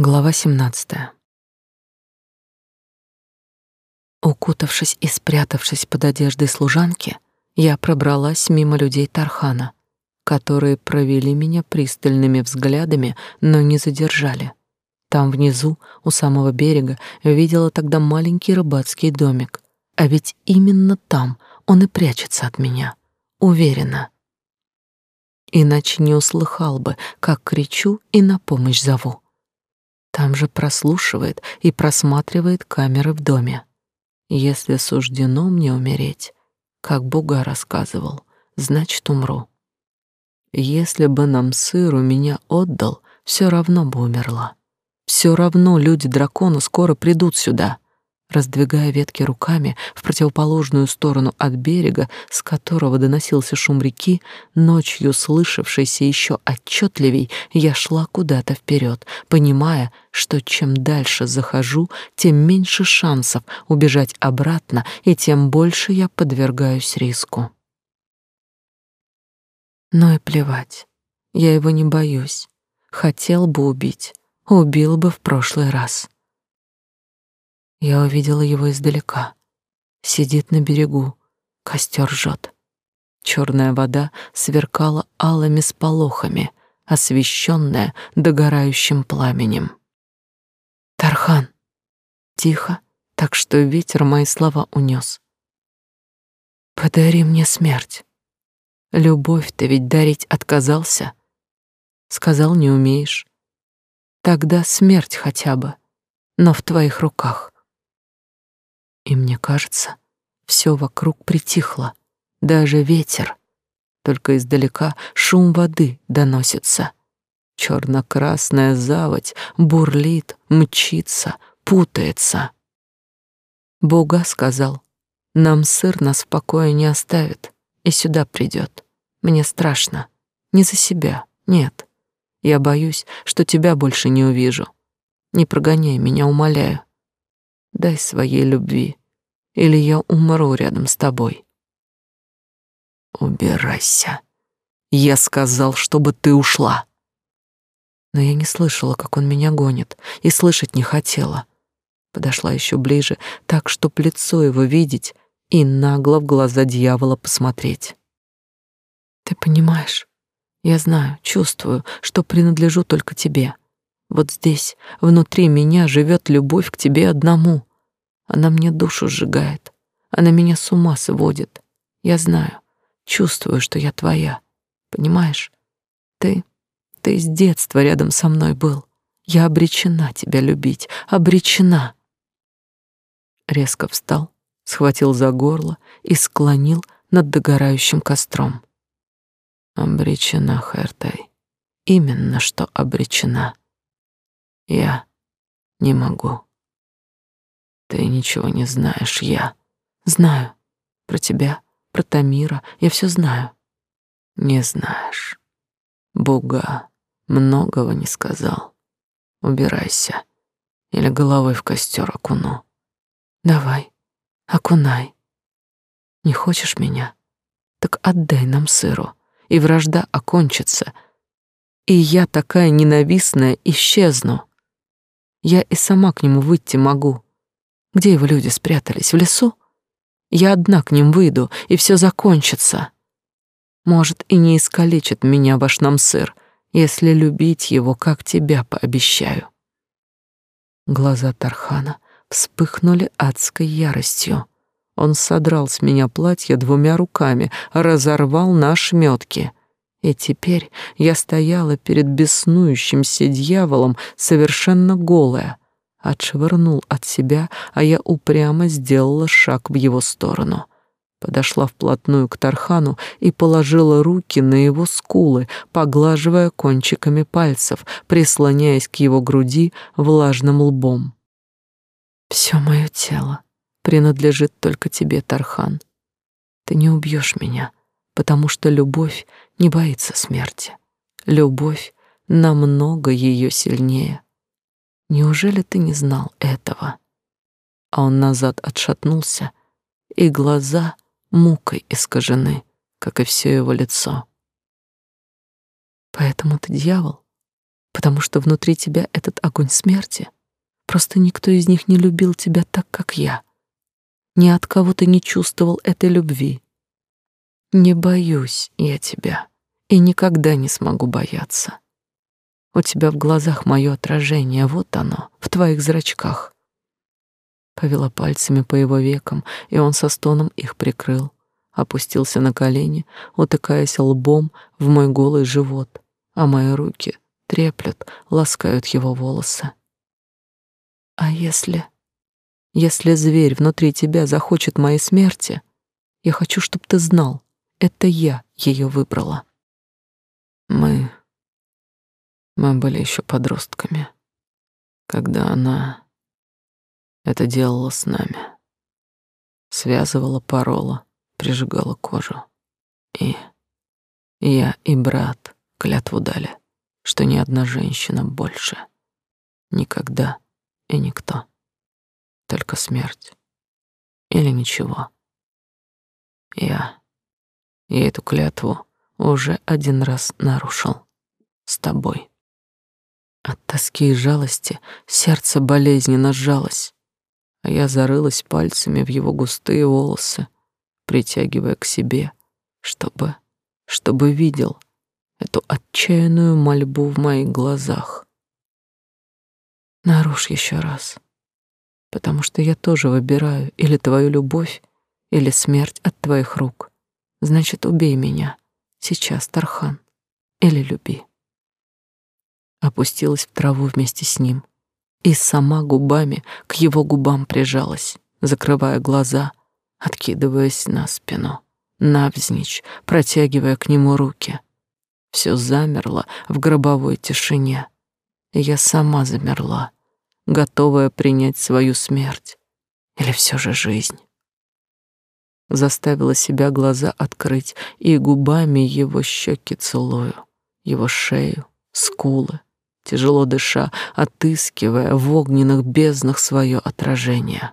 Глава 17. Укутавшись и спрятавшись под одеждой служанки, я пробралась мимо людей Тархана, которые провели меня пристальными взглядами, но не задержали. Там внизу, у самого берега, видела тогда маленький рыбацкий домик, а ведь именно там он и прячется от меня, уверена. Иначе не услыхал бы, как кричу и на помощь зову. Там же прослушивает и просматривает камеры в доме. Если суждено мне умереть, как Буга рассказывал, значит, умру. Если бы нам сыру меня отдал, все равно бы умерла. Все равно люди дракона скоро придут сюда раздвигая ветки руками в противоположную сторону от берега, с которого доносился шум реки, ночью слышавшийся еще отчетливей, я шла куда-то вперед, понимая, что чем дальше захожу, тем меньше шансов убежать обратно, и тем больше я подвергаюсь риску. Но и плевать, я его не боюсь. Хотел бы убить, убил бы в прошлый раз. Я увидела его издалека. Сидит на берегу, костер жжет. Черная вода сверкала алыми сполохами, освещенная догорающим пламенем. Тархан. Тихо, так что ветер мои слова унес. Подари мне смерть. Любовь ты ведь дарить отказался. Сказал, не умеешь. Тогда смерть хотя бы, но в твоих руках. И мне кажется, все вокруг притихло, даже ветер. Только издалека шум воды доносится. Черно-красная заводь бурлит, мчится, путается. Бога сказал, нам сыр нас в покое не оставит и сюда придет. Мне страшно. Не за себя, нет. Я боюсь, что тебя больше не увижу. Не прогоняй меня, умоляю. Дай своей любви или я умру рядом с тобой. Убирайся. Я сказал, чтобы ты ушла. Но я не слышала, как он меня гонит, и слышать не хотела. Подошла еще ближе, так, чтоб лицо его видеть и нагло в глаза дьявола посмотреть. Ты понимаешь? Я знаю, чувствую, что принадлежу только тебе. Вот здесь, внутри меня живет любовь к тебе одному. Она мне душу сжигает. Она меня с ума сводит. Я знаю, чувствую, что я твоя. Понимаешь? Ты, ты с детства рядом со мной был. Я обречена тебя любить, обречена. Резко встал, схватил за горло и склонил над догорающим костром. Обречена, Хэртай. Именно что обречена. Я не могу. Ты ничего не знаешь, я знаю. Про тебя, про Тамира, я все знаю. Не знаешь. Буга многого не сказал. Убирайся, или головой в костер окуну. Давай, окунай. Не хочешь меня? Так отдай нам сыру, и вражда окончится. И я такая ненавистная исчезну. Я и сама к нему выйти могу. Где его люди спрятались? В лесу? Я одна к ним выйду, и все закончится. Может, и не искалечит меня ваш намсыр, если любить его, как тебя пообещаю. Глаза Тархана вспыхнули адской яростью. Он содрал с меня платье двумя руками, разорвал на ошметки. И теперь я стояла перед беснующимся дьяволом совершенно голая — отшвырнул от себя, а я упрямо сделала шаг в его сторону. Подошла вплотную к Тархану и положила руки на его скулы, поглаживая кончиками пальцев, прислоняясь к его груди влажным лбом. Все мое тело принадлежит только тебе, Тархан. Ты не убьешь меня, потому что любовь не боится смерти. Любовь намного ее сильнее. Неужели ты не знал этого? А он назад отшатнулся, и глаза мукой искажены, как и все его лицо. Поэтому ты дьявол? потому что внутри тебя этот огонь смерти. Просто никто из них не любил тебя так, как я. Ни от кого ты не чувствовал этой любви. Не боюсь я тебя и никогда не смогу бояться. У тебя в глазах мое отражение, вот оно, в твоих зрачках. Повела пальцами по его векам, и он со стоном их прикрыл, опустился на колени, утыкаясь лбом в мой голый живот, а мои руки треплют, ласкают его волосы. А если... Если зверь внутри тебя захочет моей смерти, я хочу, чтобы ты знал, это я ее выбрала. Мы... Мы были еще подростками, когда она это делала с нами. Связывала, порола, прижигала кожу. И я и брат клятву дали, что ни одна женщина больше. Никогда и никто. Только смерть. Или ничего. Я... Я эту клятву уже один раз нарушил. С тобой. От тоски и жалости сердце болезненно сжалось, а я зарылась пальцами в его густые волосы, притягивая к себе, чтобы, чтобы видел эту отчаянную мольбу в моих глазах. Нарушь еще раз, потому что я тоже выбираю или твою любовь, или смерть от твоих рук. Значит, убей меня сейчас, Тархан, или люби. Опустилась в траву вместе с ним и сама губами к его губам прижалась, закрывая глаза, откидываясь на спину, навзничь, протягивая к нему руки. Все замерло в гробовой тишине. Я сама замерла, готовая принять свою смерть или все же жизнь заставила себя глаза открыть и губами его щеки целую, его шею, скулы, тяжело дыша, отыскивая в огненных безднах свое отражение.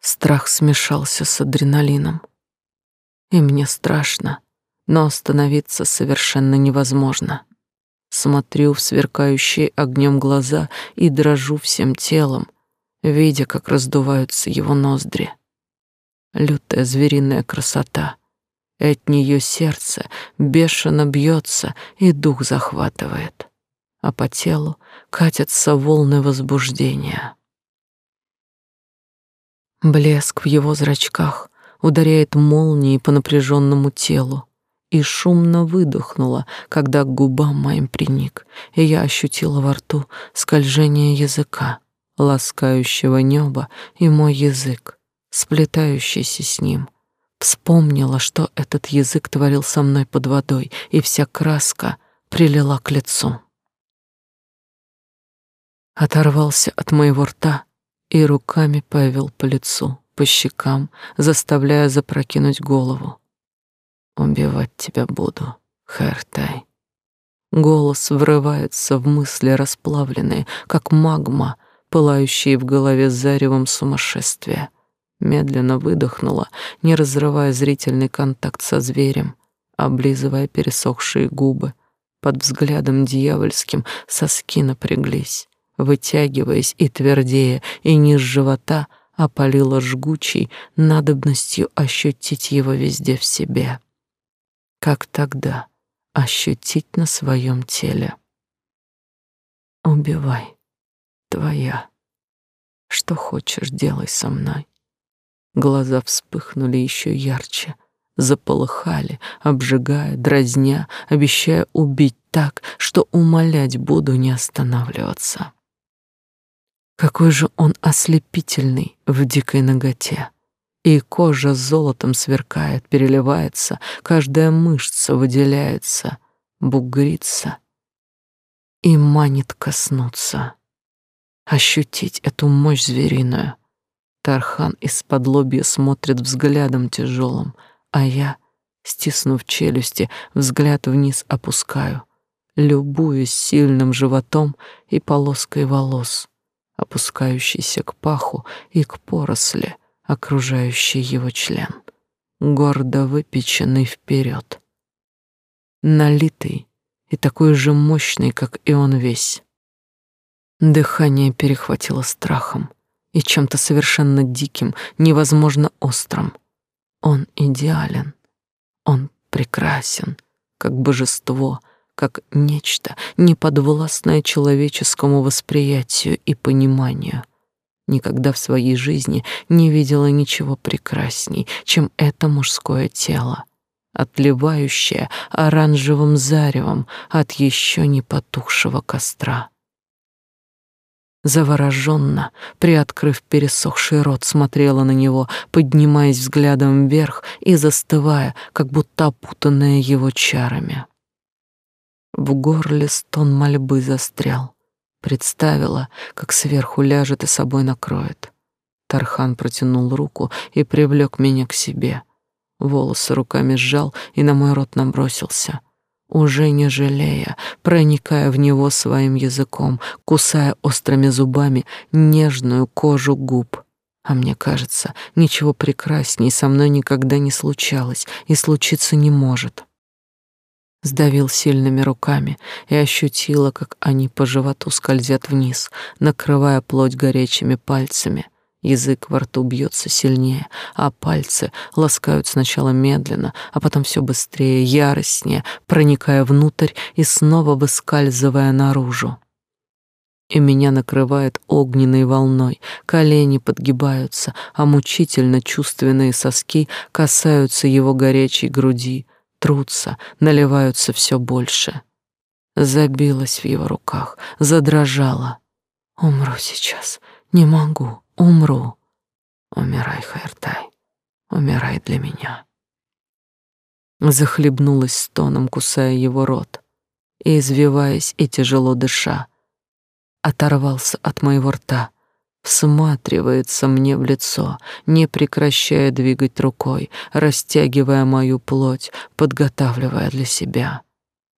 Страх смешался с адреналином, и мне страшно, но остановиться совершенно невозможно. Смотрю в сверкающие огнем глаза и дрожу всем телом, видя, как раздуваются его ноздри лютая звериная красота. И от нее сердце бешено бьется и дух захватывает, а по телу катятся волны возбуждения. Блеск в его зрачках ударяет молнией по напряженному телу, и шумно выдохнула, когда к губам моим приник, и я ощутила во рту скольжение языка, ласкающего небо и мой язык, сплетающейся с ним. Вспомнила, что этот язык творил со мной под водой, и вся краска прилила к лицу. Оторвался от моего рта и руками повел по лицу, по щекам, заставляя запрокинуть голову. «Убивать тебя буду, Хэртай». Голос врывается в мысли расплавленные, как магма, пылающие в голове заревом сумасшествия медленно выдохнула, не разрывая зрительный контакт со зверем, облизывая пересохшие губы. Под взглядом дьявольским соски напряглись, вытягиваясь и твердея, и низ живота опалила жгучей надобностью ощутить его везде в себе. Как тогда ощутить на своем теле? Убивай, твоя. Что хочешь, делай со мной. Глаза вспыхнули еще ярче, заполыхали, обжигая, дразня, обещая убить так, что умолять буду не останавливаться. Какой же он ослепительный в дикой ноготе. И кожа золотом сверкает, переливается, каждая мышца выделяется, бугрится и манит коснуться, ощутить эту мощь звериную — Тархан из-под лобья смотрит взглядом тяжелым, а я, стиснув челюсти, взгляд вниз опускаю, любуясь сильным животом и полоской волос, опускающейся к паху и к поросли, окружающей его член, гордо выпеченный вперед, налитый и такой же мощный, как и он весь. Дыхание перехватило страхом и чем-то совершенно диким, невозможно острым. Он идеален, он прекрасен, как божество, как нечто неподвластное человеческому восприятию и пониманию. Никогда в своей жизни не видела ничего прекрасней, чем это мужское тело, отливающее оранжевым заревом от еще не потухшего костра. Завороженно, приоткрыв пересохший рот, смотрела на него, поднимаясь взглядом вверх и застывая, как будто опутанная его чарами. В горле стон мольбы застрял. Представила, как сверху ляжет и собой накроет. Тархан протянул руку и привлек меня к себе. Волосы руками сжал и на мой рот набросился — уже не жалея, проникая в него своим языком, кусая острыми зубами нежную кожу губ. А мне кажется, ничего прекрасней со мной никогда не случалось и случиться не может. Сдавил сильными руками и ощутила, как они по животу скользят вниз, накрывая плоть горячими пальцами, Язык во рту бьется сильнее, а пальцы ласкают сначала медленно, а потом все быстрее, яростнее, проникая внутрь и снова выскальзывая наружу. И меня накрывает огненной волной, колени подгибаются, а мучительно чувственные соски касаются его горячей груди, трутся, наливаются все больше. Забилась в его руках, задрожала. Умру сейчас, не могу умру. Умирай, Хайртай, умирай для меня. Захлебнулась стоном, кусая его рот, и, извиваясь и тяжело дыша, оторвался от моего рта, всматривается мне в лицо, не прекращая двигать рукой, растягивая мою плоть, подготавливая для себя —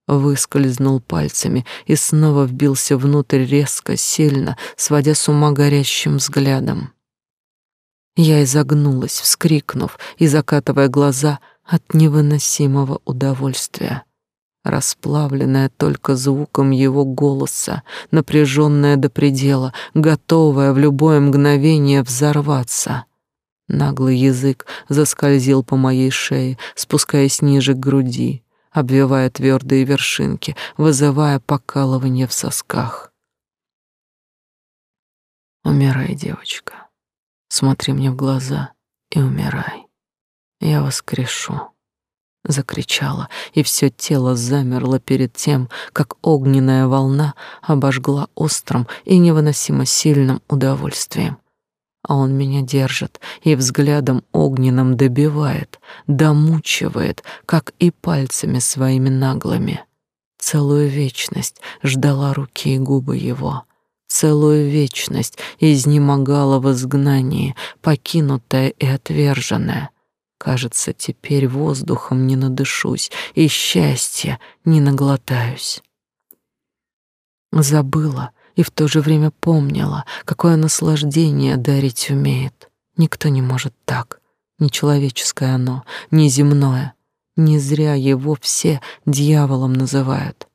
выскользнул пальцами и снова вбился внутрь резко, сильно, сводя с ума горящим взглядом. Я изогнулась, вскрикнув и закатывая глаза от невыносимого удовольствия, расплавленная только звуком его голоса, напряженная до предела, готовая в любое мгновение взорваться. Наглый язык заскользил по моей шее, спускаясь ниже к груди, обвивая твердые вершинки, вызывая покалывание в сосках. Умирай, девочка. Смотри мне в глаза и умирай. Я воскрешу. Закричала, и все тело замерло перед тем, как огненная волна обожгла острым и невыносимо сильным удовольствием а он меня держит и взглядом огненным добивает, домучивает, как и пальцами своими наглыми. Целую вечность ждала руки и губы его. Целую вечность изнемогала в изгнании, покинутая и отверженная. Кажется, теперь воздухом не надышусь и счастья не наглотаюсь. Забыла, и в то же время помнила, какое наслаждение дарить умеет. Никто не может так. Не человеческое оно, не земное. Не зря его все дьяволом называют.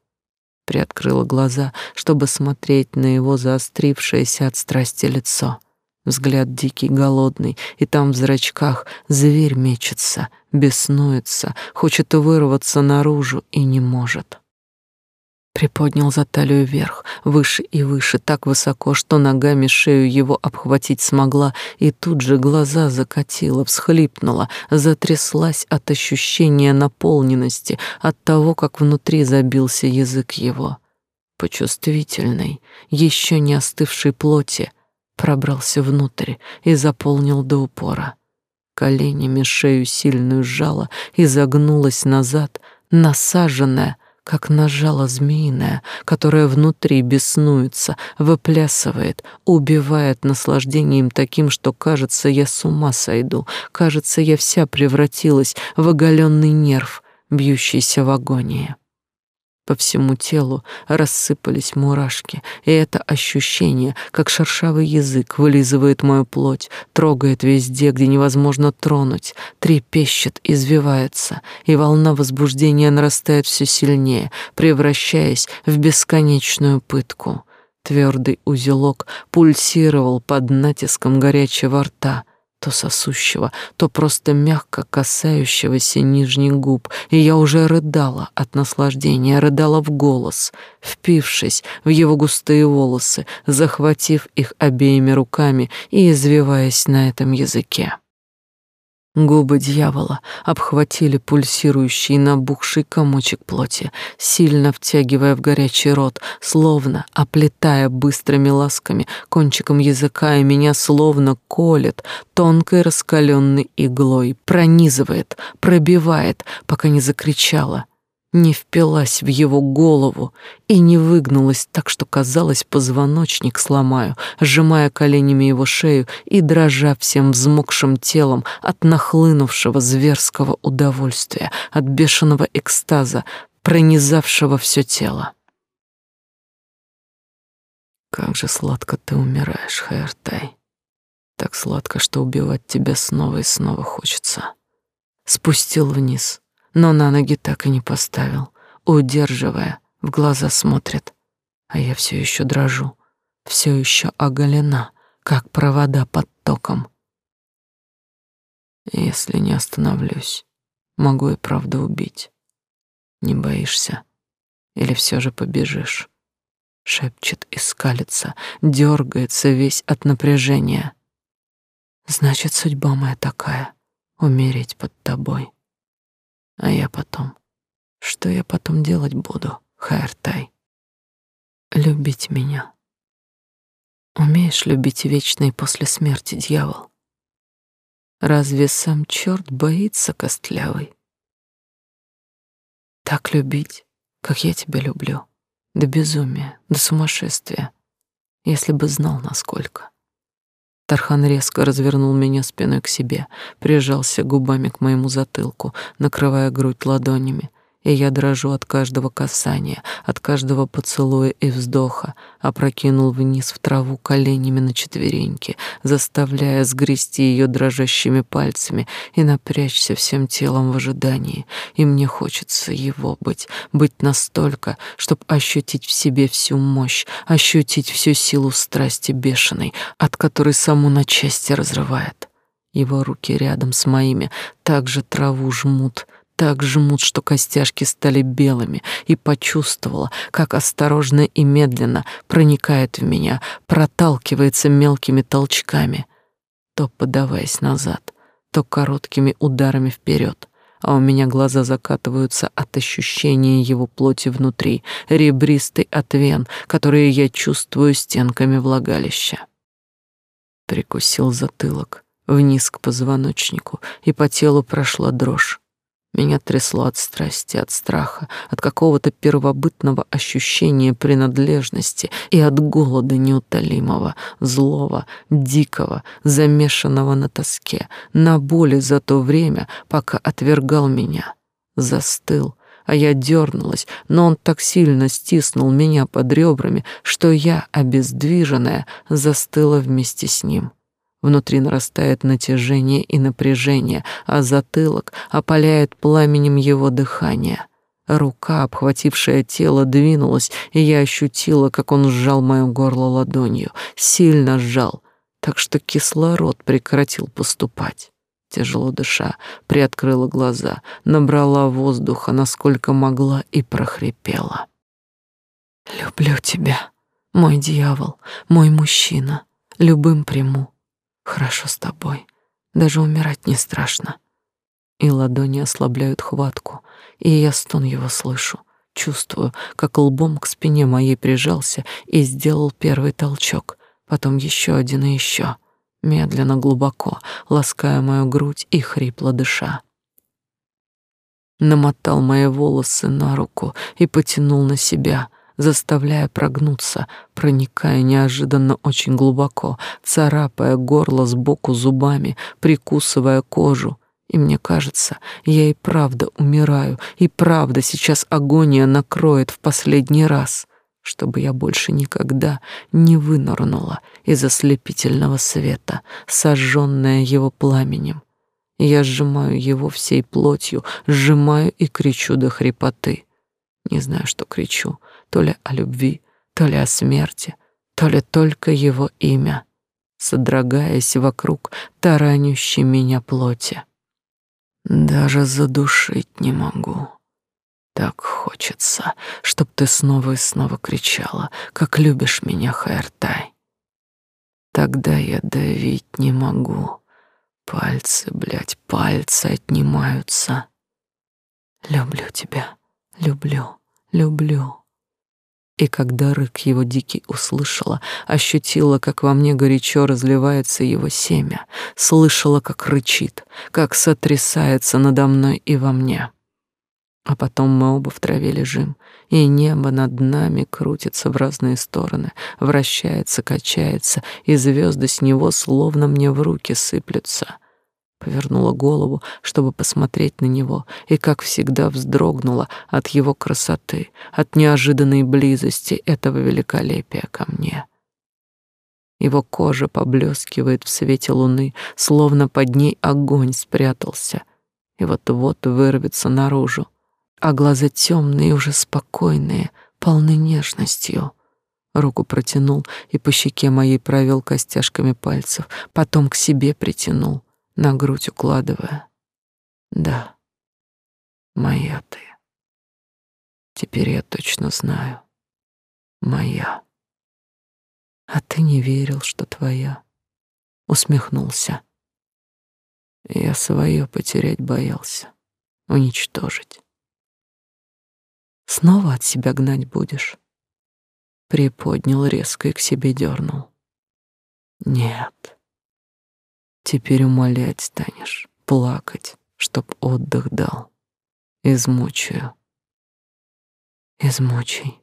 Приоткрыла глаза, чтобы смотреть на его заострившееся от страсти лицо. Взгляд дикий, голодный, и там в зрачках зверь мечется, беснуется, хочет вырваться наружу и не может. Приподнял за талию вверх, выше и выше, так высоко, что ногами шею его обхватить смогла, и тут же глаза закатила, всхлипнула, затряслась от ощущения наполненности, от того, как внутри забился язык его. По чувствительной, еще не остывшей плоти пробрался внутрь и заполнил до упора. Коленями шею сильную сжала и загнулась назад, насаженная как нажала змеиная, которая внутри беснуется, выплясывает, убивает наслаждением таким, что, кажется, я с ума сойду, кажется, я вся превратилась в оголенный нерв, бьющийся в агонии. По всему телу рассыпались мурашки, и это ощущение, как шершавый язык вылизывает мою плоть, трогает везде, где невозможно тронуть, трепещет, извивается, и волна возбуждения нарастает все сильнее, превращаясь в бесконечную пытку. Твердый узелок пульсировал под натиском горячего рта, то сосущего, то просто мягко касающегося нижних губ, и я уже рыдала от наслаждения, рыдала в голос, впившись в его густые волосы, захватив их обеими руками и извиваясь на этом языке. Губы дьявола обхватили пульсирующий набухший комочек плоти, сильно втягивая в горячий рот, словно оплетая быстрыми ласками кончиком языка, и меня словно колет тонкой раскаленной иглой, пронизывает, пробивает, пока не закричала не впилась в его голову и не выгнулась так, что казалось, позвоночник сломаю, сжимая коленями его шею и дрожа всем взмокшим телом от нахлынувшего зверского удовольствия, от бешеного экстаза, пронизавшего все тело. Как же сладко ты умираешь, Хайртай. Так сладко, что убивать тебя снова и снова хочется. Спустил вниз, но на ноги так и не поставил, удерживая, в глаза смотрит. А я все еще дрожу, все еще оголена, как провода под током. Если не остановлюсь, могу и правда убить. Не боишься? Или все же побежишь? Шепчет и скалится, дергается весь от напряжения. Значит, судьба моя такая — умереть под тобой. А я потом... Что я потом делать буду, Хайртай? Любить меня. Умеешь любить вечно и после смерти, дьявол? Разве сам черт боится костлявый? Так любить, как я тебя люблю, до безумия, до сумасшествия, если бы знал, насколько. Тархан резко развернул меня спиной к себе, прижался губами к моему затылку, накрывая грудь ладонями и я дрожу от каждого касания, от каждого поцелуя и вздоха, опрокинул вниз в траву коленями на четвереньки, заставляя сгрести ее дрожащими пальцами и напрячься всем телом в ожидании. И мне хочется его быть, быть настолько, чтобы ощутить в себе всю мощь, ощутить всю силу страсти бешеной, от которой саму на части разрывает. Его руки рядом с моими также траву жмут, так жмут, что костяшки стали белыми, и почувствовала, как осторожно и медленно проникает в меня, проталкивается мелкими толчками, то подаваясь назад, то короткими ударами вперед, а у меня глаза закатываются от ощущения его плоти внутри, ребристой от вен, которые я чувствую стенками влагалища. Прикусил затылок вниз к позвоночнику, и по телу прошла дрожь. Меня трясло от страсти, от страха, от какого-то первобытного ощущения принадлежности и от голода неутолимого, злого, дикого, замешанного на тоске, на боли за то время, пока отвергал меня. Застыл, а я дернулась, но он так сильно стиснул меня под ребрами, что я, обездвиженная, застыла вместе с ним. Внутри нарастает натяжение и напряжение, а затылок опаляет пламенем его дыхания. Рука, обхватившая тело, двинулась, и я ощутила, как он сжал моё горло ладонью, сильно сжал, так что кислород прекратил поступать. Тяжело дыша, приоткрыла глаза, набрала воздуха, насколько могла, и прохрипела. «Люблю тебя, мой дьявол, мой мужчина, любым приму, Хорошо с тобой. Даже умирать не страшно. И ладони ослабляют хватку, и я стон его слышу. Чувствую, как лбом к спине моей прижался и сделал первый толчок, потом еще один и еще, медленно, глубоко, лаская мою грудь и хрипло дыша. Намотал мои волосы на руку и потянул на себя — заставляя прогнуться, проникая неожиданно очень глубоко, царапая горло сбоку зубами, прикусывая кожу И мне кажется, я и правда умираю, и правда сейчас агония накроет в последний раз, чтобы я больше никогда не вынырнула из ослепительного света, сожженная его пламенем. Я сжимаю его всей плотью, сжимаю и кричу до хрипоты. Не знаю, что кричу, то ли о любви, то ли о смерти, то ли только его имя, содрогаясь вокруг таранющей меня плоти. Даже задушить не могу. Так хочется, чтоб ты снова и снова кричала, как любишь меня, Хайртай. Тогда я давить не могу. Пальцы, блядь, пальцы отнимаются. Люблю тебя, люблю, люблю. И когда рык его дикий услышала, ощутила, как во мне горячо разливается его семя, слышала, как рычит, как сотрясается надо мной и во мне. А потом мы оба в траве лежим, и небо над нами крутится в разные стороны, вращается, качается, и звезды с него словно мне в руки сыплются. Повернула голову, чтобы посмотреть на него, и, как всегда, вздрогнула от его красоты, от неожиданной близости этого великолепия ко мне. Его кожа поблескивает в свете луны, словно под ней огонь спрятался, и вот-вот вырвется наружу, а глаза темные, уже спокойные, полны нежностью. Руку протянул и по щеке моей провел костяшками пальцев, потом к себе притянул — на грудь укладывая. Да, моя ты. Теперь я точно знаю. Моя. А ты не верил, что твоя. Усмехнулся. Я свое потерять боялся, уничтожить. Снова от себя гнать будешь? Приподнял резко и к себе дернул. Нет. Теперь умолять станешь, плакать, чтоб отдых дал. Измучаю. Измучай.